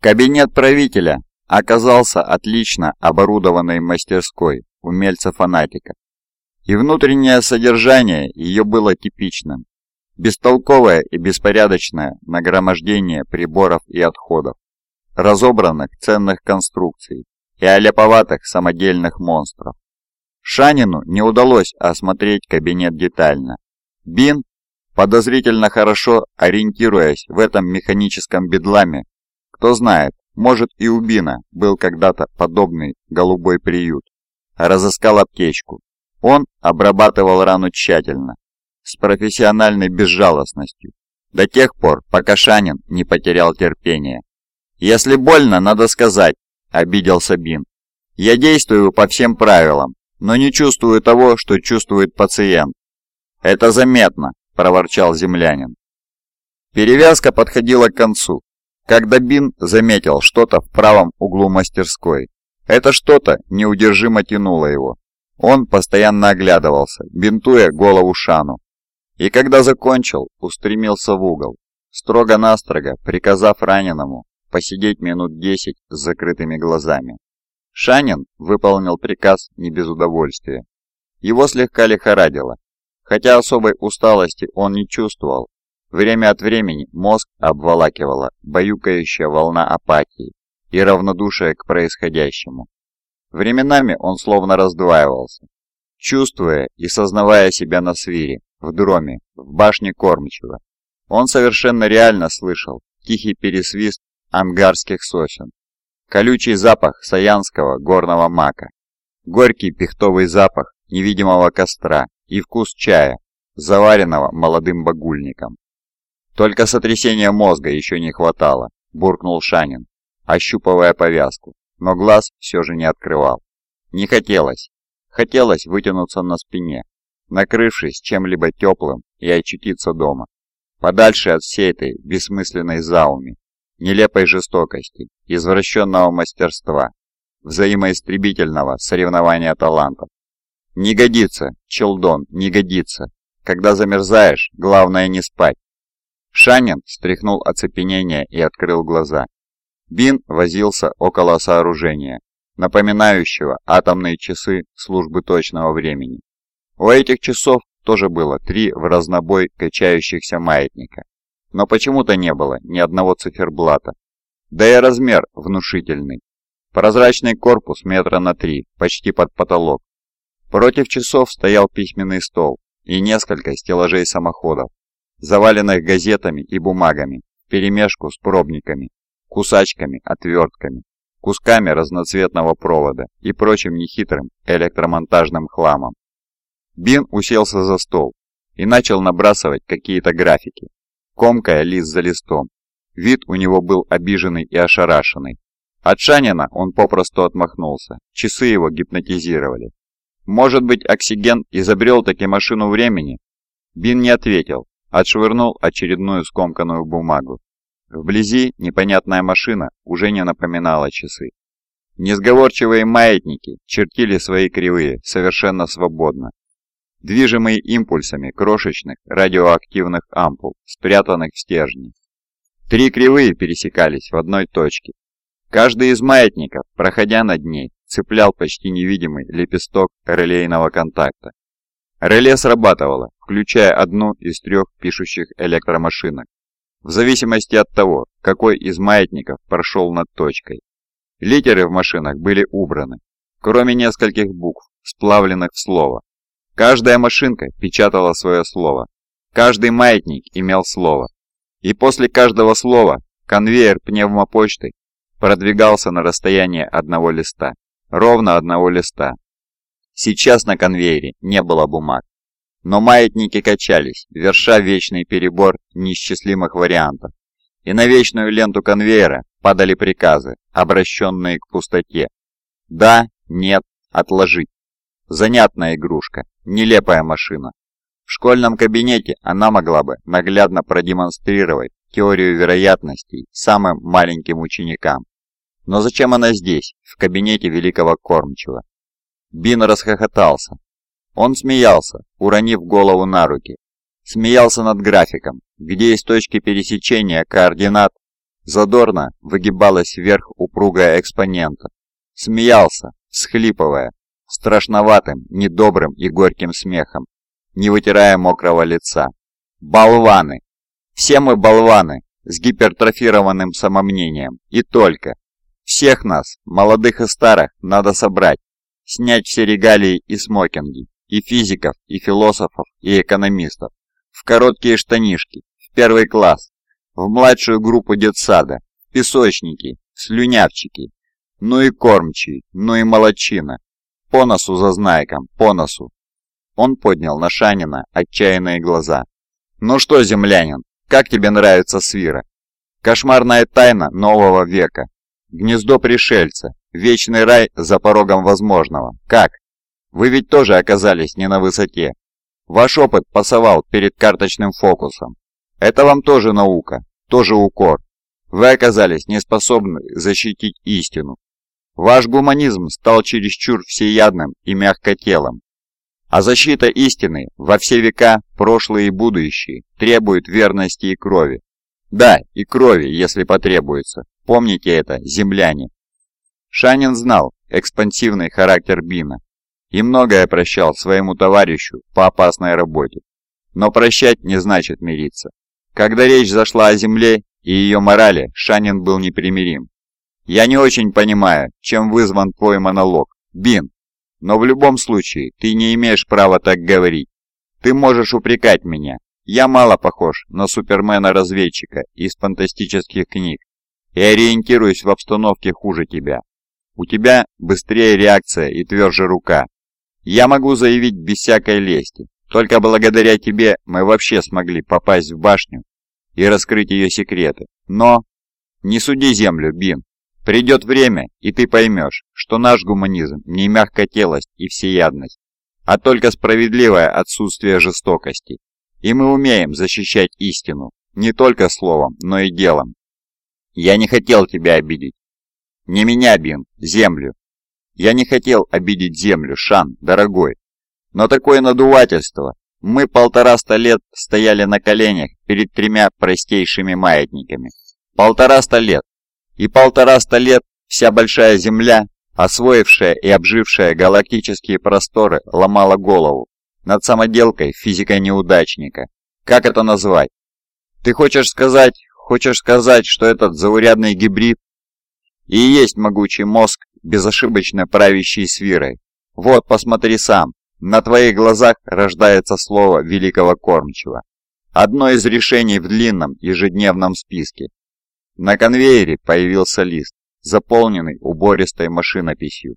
Кабинет правителя оказался отлично оборудованной мастерской умельца-фанатика. И внутреннее содержание ее было типичным. Бестолковое и беспорядочное нагромождение приборов и отходов, разобранных ценных конструкций и аляповатых самодельных монстров. Шанину не удалось осмотреть кабинет детально. Бин, подозрительно хорошо ориентируясь в этом механическом бедламе, кто знает, может и у Бина был когда-то подобный голубой приют, разыскал аптечку. Он обрабатывал рану тщательно, с профессиональной безжалостностью, до тех пор, пока Шанин не потерял терпение. «Если больно, надо сказать», — обиделся Бин. «Я действую по всем правилам, но не чувствую того, что чувствует пациент». «Это заметно», — проворчал землянин. Перевязка подходила к концу, когда Бин заметил что-то в правом углу мастерской. Это что-то неудержимо тянуло его. Он постоянно оглядывался, бинтуя голову Шану. И когда закончил, устремился в угол, строго-настрого приказав раненому посидеть минут десять с закрытыми глазами. Шанин выполнил приказ не без удовольствия. Его слегка лихорадило. Хотя особой усталости он не чувствовал, время от времени мозг обволакивала баюкающая волна апатии и равнодушия к происходящему. Временами он словно раздваивался, чувствуя и сознавая себя на свире, в дроме, в башне кормчего. Он совершенно реально слышал тихий пересвист ангарских сосен, колючий запах саянского горного мака, горький пихтовый запах невидимого костра и вкус чая, заваренного молодым багульником. Только сотрясения мозга еще не хватало, буркнул Шанин, ощупывая повязку но глаз все же не открывал. Не хотелось. Хотелось вытянуться на спине, накрывшись чем-либо теплым и очутиться дома, подальше от всей этой бессмысленной зауми, нелепой жестокости, извращенного мастерства, взаимоистребительного соревнования талантов. Не годится, Челдон, не годится. Когда замерзаешь, главное не спать. Шанин стряхнул оцепенение и открыл глаза. Бин возился около сооружения, напоминающего атомные часы службы точного времени. У этих часов тоже было три в разнобой качающихся маятника, но почему-то не было ни одного циферблата. Да и размер внушительный. Прозрачный корпус метра на три, почти под потолок. Против часов стоял письменный стол и несколько стеллажей самоходов, заваленных газетами и бумагами, перемешку с пробниками кусачками, отвертками, кусками разноцветного провода и прочим нехитрым электромонтажным хламом. Бин уселся за стол и начал набрасывать какие-то графики, комкая лист за листом. Вид у него был обиженный и ошарашенный. От Шанина он попросту отмахнулся, часы его гипнотизировали. Может быть, Оксиген изобрел таки машину времени? Бин не ответил, отшвырнул очередную скомканную бумагу. Вблизи непонятная машина уже не напоминала часы. Несговорчивые маятники чертили свои кривые совершенно свободно, движимые импульсами крошечных радиоактивных ампул, спрятанных в стержне. Три кривые пересекались в одной точке. Каждый из маятников, проходя над ней, цеплял почти невидимый лепесток релейного контакта. Реле срабатывало, включая одну из трех пишущих электромашинок в зависимости от того, какой из маятников прошел над точкой. Литеры в машинах были убраны, кроме нескольких букв, сплавленных в слово. Каждая машинка печатала свое слово, каждый маятник имел слово. И после каждого слова конвейер пневмопочты продвигался на расстояние одного листа, ровно одного листа. Сейчас на конвейере не было бумаг. Но маятники качались, верша вечный перебор неисчислимых вариантов. И на вечную ленту конвейера падали приказы, обращенные к пустоте. Да, нет, отложить. Занятная игрушка, нелепая машина. В школьном кабинете она могла бы наглядно продемонстрировать теорию вероятностей самым маленьким ученикам. Но зачем она здесь, в кабинете великого кормчего? Бин расхохотался, он смеялся, уронив голову на руки. Смеялся над графиком, где из точки пересечения координат задорно выгибалась вверх упругая экспонента. Смеялся, схлипывая, страшноватым, недобрым и горьким смехом, не вытирая мокрого лица. Болваны! Все мы болваны, с гипертрофированным самомнением, и только. Всех нас, молодых и старых, надо собрать, снять все регалии и смокинги, и физиков, и философов, и экономистов, в короткие штанишки, в первый класс, в младшую группу детсада, песочники, слюнявчики, ну и кормчий, ну и молочина, по носу за знайком, по носу. Он поднял на Шанина отчаянные глаза. «Ну что, землянин, как тебе нравится свира? Кошмарная тайна нового века. Гнездо пришельца. Вечный рай за порогом возможного. Как? Вы ведь тоже оказались не на высоте. Ваш опыт пасовал перед карточным фокусом. Это вам тоже наука, тоже укор. Вы оказались неспособны защитить истину. Ваш гуманизм стал чересчур всеядным и мягкотелым. А защита истины во все века, прошлые и будущие, требует верности и крови. Да, и крови, если потребуется. Помните это, земляне. Шанин знал экспансивный характер Бина и многое прощал своему товарищу по опасной работе. Но прощать не значит мириться. Когда речь зашла о земле и ее морали, Шанин был непримирим. «Я не очень понимаю, чем вызван твой монолог, Бин, но в любом случае, ты не имеешь права так говорить. Ты можешь упрекать меня. Я мало похож на супермена-разведчика из фантастических книг и ориентируюсь в обстановке хуже тебя. У тебя быстрее реакция и тверже рука. Я могу заявить без всякой лести. Только благодаря тебе мы вообще смогли попасть в башню и раскрыть ее секреты. Но не суди землю, Бин. Придет время, и ты поймешь, что наш гуманизм не мягкотелость и всеядность, а только справедливое отсутствие жестокости. И мы умеем защищать истину, не только словом, но и делом. Я не хотел тебя обидеть. Не меня, Бин, землю. Я не хотел обидеть землю, Шан, дорогой. Но такое надувательство. Мы полтораста лет стояли на коленях перед тремя простейшими маятниками. Полтораста лет и полтораста лет вся большая Земля, освоившая и обжившая галактические просторы, ломала голову над самоделкой физика-неудачника. Как это назвать? Ты хочешь сказать, хочешь сказать, что этот заурядный гибрид и есть могучий мозг, безошибочно правящий свирой? Вот, посмотри сам, на твоих глазах рождается слово великого кормчего. Одно из решений в длинном ежедневном списке, на конвейере появился лист, заполненный убористой машинописью.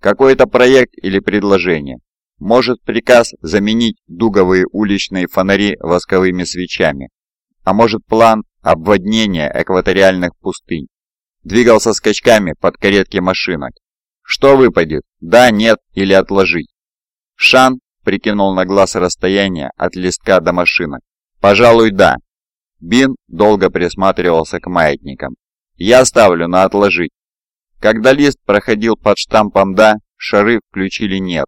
Какой-то проект или предложение. Может приказ заменить дуговые уличные фонари восковыми свечами. А может план обводнения экваториальных пустынь. Двигался скачками под каретки машинок. Что выпадет? Да, нет или отложить? Шан прикинул на глаз расстояние от листка до машинок. Пожалуй, да. Бин долго присматривался к маятникам. «Я ставлю на отложить». Когда лист проходил под штампом «да», шары включили «нет».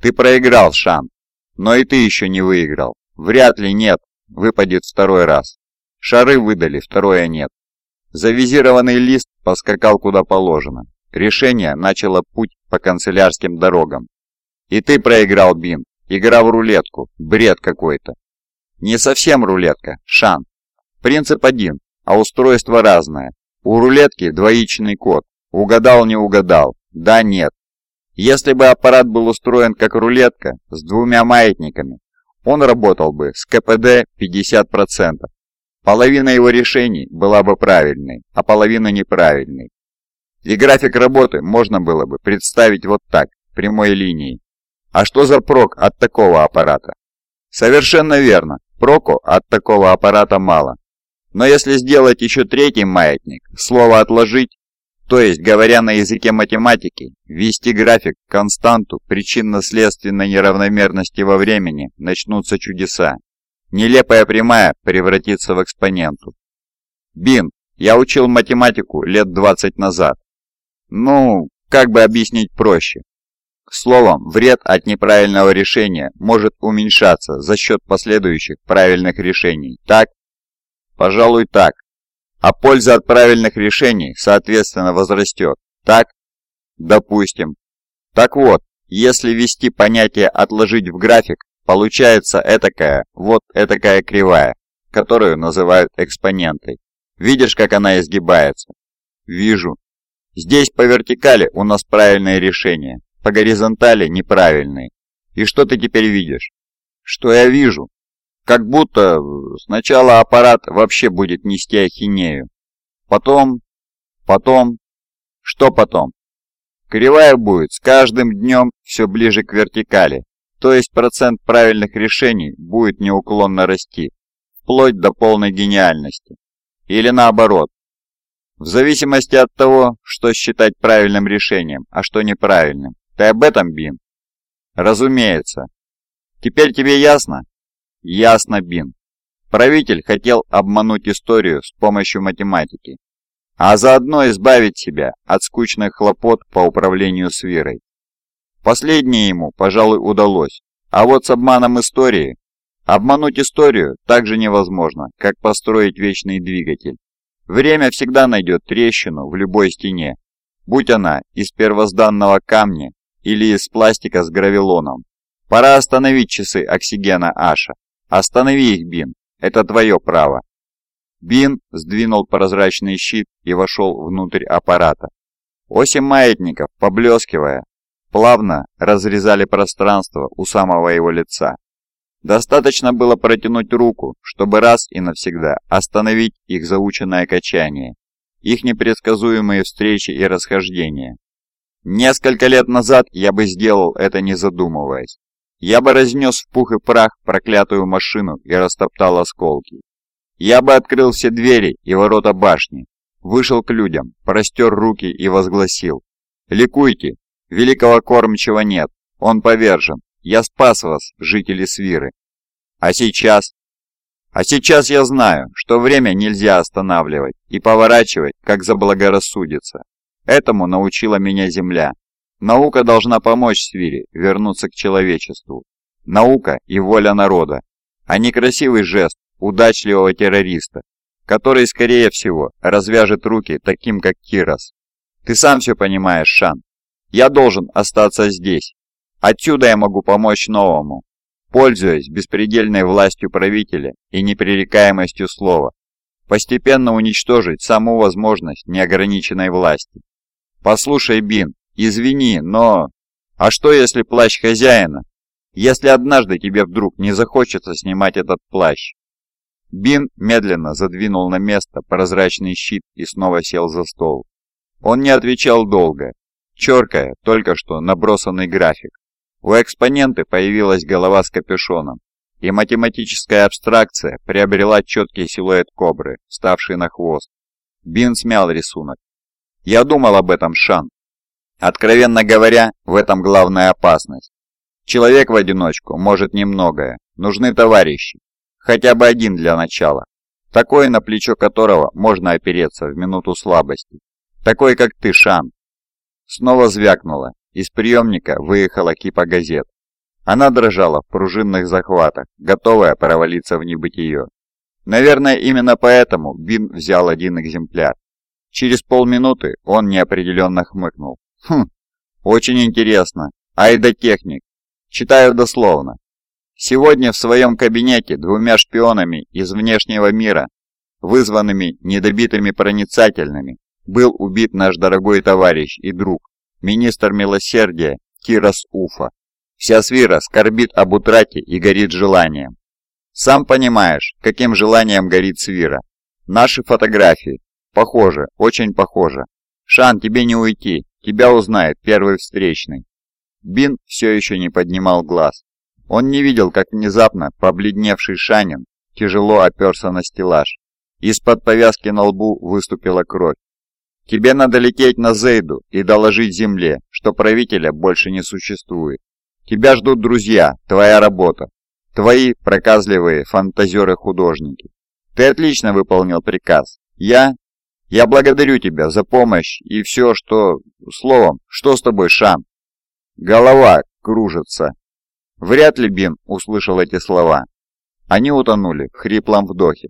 «Ты проиграл, Шан. Но и ты еще не выиграл. Вряд ли «нет» выпадет второй раз. Шары выдали, второе «нет». Завизированный лист поскакал куда положено. Решение начало путь по канцелярским дорогам. «И ты проиграл, Бин. Игра в рулетку. Бред какой-то». «Не совсем рулетка, Шан. Принцип один, а устройство разное. У рулетки двоичный код. Угадал, не угадал. Да, нет. Если бы аппарат был устроен как рулетка, с двумя маятниками, он работал бы с КПД 50%. Половина его решений была бы правильной, а половина неправильной. И график работы можно было бы представить вот так, прямой линией. А что за прок от такого аппарата? Совершенно верно, проку от такого аппарата мало. Но если сделать еще третий маятник, слово «отложить», то есть, говоря на языке математики, ввести график, константу причинно-следственной неравномерности во времени, начнутся чудеса. Нелепая прямая превратится в экспоненту. Бин, я учил математику лет 20 назад. Ну, как бы объяснить проще. Словом, вред от неправильного решения может уменьшаться за счет последующих правильных решений, так? Пожалуй, так. а польза от правильных решений, соответственно, возрастет. Так? Допустим. Так вот, если ввести понятие «отложить в график», получается этакая, вот этакая кривая, которую называют экспонентой. Видишь, как она изгибается? Вижу. Здесь по вертикали у нас правильное решение, по горизонтали неправильные. И что ты теперь видишь? Что я вижу? Как будто сначала аппарат вообще будет нести ахинею. Потом... Потом... Что потом? Кривая будет с каждым днем все ближе к вертикали, то есть процент правильных решений будет неуклонно расти, вплоть до полной гениальности. Или наоборот. В зависимости от того, что считать правильным решением, а что неправильным. Ты об этом, Бин? Разумеется. Теперь тебе ясно? Ясно, Бин. Правитель хотел обмануть историю с помощью математики, а заодно избавить себя от скучных хлопот по управлению с Вирой. Последнее ему, пожалуй, удалось, а вот с обманом истории... Обмануть историю так же невозможно, как построить вечный двигатель. Время всегда найдет трещину в любой стене, будь она из первозданного камня или из пластика с гравилоном. Пора остановить часы оксигена Аша. Останови их, Бин, это твое право. Бин сдвинул прозрачный щит и вошел внутрь аппарата. Оси маятников, поблескивая, плавно разрезали пространство у самого его лица. Достаточно было протянуть руку, чтобы раз и навсегда остановить их заученное качание, их непредсказуемые встречи и расхождения. Несколько лет назад я бы сделал это не задумываясь. Я бы разнес в пух и прах проклятую машину и растоптал осколки. Я бы открыл все двери и ворота башни, вышел к людям, простер руки и возгласил. «Ликуйте! Великого кормчего нет, он повержен. Я спас вас, жители Свиры. А сейчас? А сейчас я знаю, что время нельзя останавливать и поворачивать, как заблагорассудится. Этому научила меня Земля. Наука должна помочь Свире вернуться к человечеству. Наука и воля народа, а не красивый жест удачливого террориста, который, скорее всего, развяжет руки таким, как Кирос. Ты сам все понимаешь, Шан. Я должен остаться здесь. Отсюда я могу помочь новому, пользуясь беспредельной властью правителя и непререкаемостью слова, постепенно уничтожить саму возможность неограниченной власти. Послушай, Бин, извини, но... А что если плащ хозяина? Если однажды тебе вдруг не захочется снимать этот плащ? Бин медленно задвинул на место прозрачный щит и снова сел за стол. Он не отвечал долго, черкая только что набросанный график. У экспоненты появилась голова с капюшоном, и математическая абстракция приобрела четкий силуэт кобры, ставший на хвост. Бин смял рисунок. «Я думал об этом, Шан. Откровенно говоря, в этом главная опасность. Человек в одиночку может немногое, нужны товарищи, хотя бы один для начала, такой, на плечо которого можно опереться в минуту слабости, такой, как ты, Шан». Снова звякнуло, из приемника выехала кипа газет. Она дрожала в пружинных захватах, готовая провалиться в небытие. Наверное, именно поэтому Бин взял один экземпляр. Через полминуты он неопределенно хмыкнул. Хм, очень интересно. Айда техник. Читаю дословно. Сегодня в своем кабинете двумя шпионами из внешнего мира, вызванными недобитыми проницательными, был убит наш дорогой товарищ и друг, министр милосердия Кирос Уфа. Вся свира скорбит об утрате и горит желанием. Сам понимаешь, каким желанием горит свира. Наши фотографии. Похоже, очень похоже. Шан, тебе не уйти, тебя узнает первый встречный. Бин все еще не поднимал глаз. Он не видел, как внезапно побледневший Шанин тяжело оперся на стеллаж. Из-под повязки на лбу выступила кровь. Тебе надо лететь на Зейду и доложить земле, что правителя больше не существует. Тебя ждут друзья, твоя работа. Твои проказливые фантазеры-художники. Ты отлично выполнил приказ. Я... Я благодарю тебя за помощь и все, что... Словом, что с тобой, Шан? Голова кружится. Вряд ли Бин услышал эти слова. Они утонули в хриплом вдохе.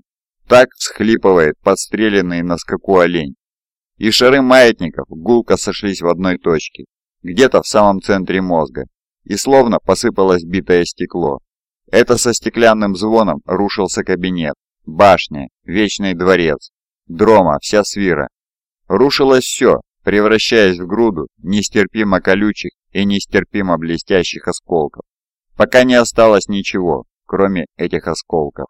Так всхлипывает подстреленный на скаку олень. И шары маятников гулко сошлись в одной точке, где-то в самом центре мозга, и словно посыпалось битое стекло. Это со стеклянным звоном рушился кабинет, башня, вечный дворец, дрома, вся свира. Рушилось все, превращаясь в груду нестерпимо колючих и нестерпимо блестящих осколков, пока не осталось ничего, кроме этих осколков.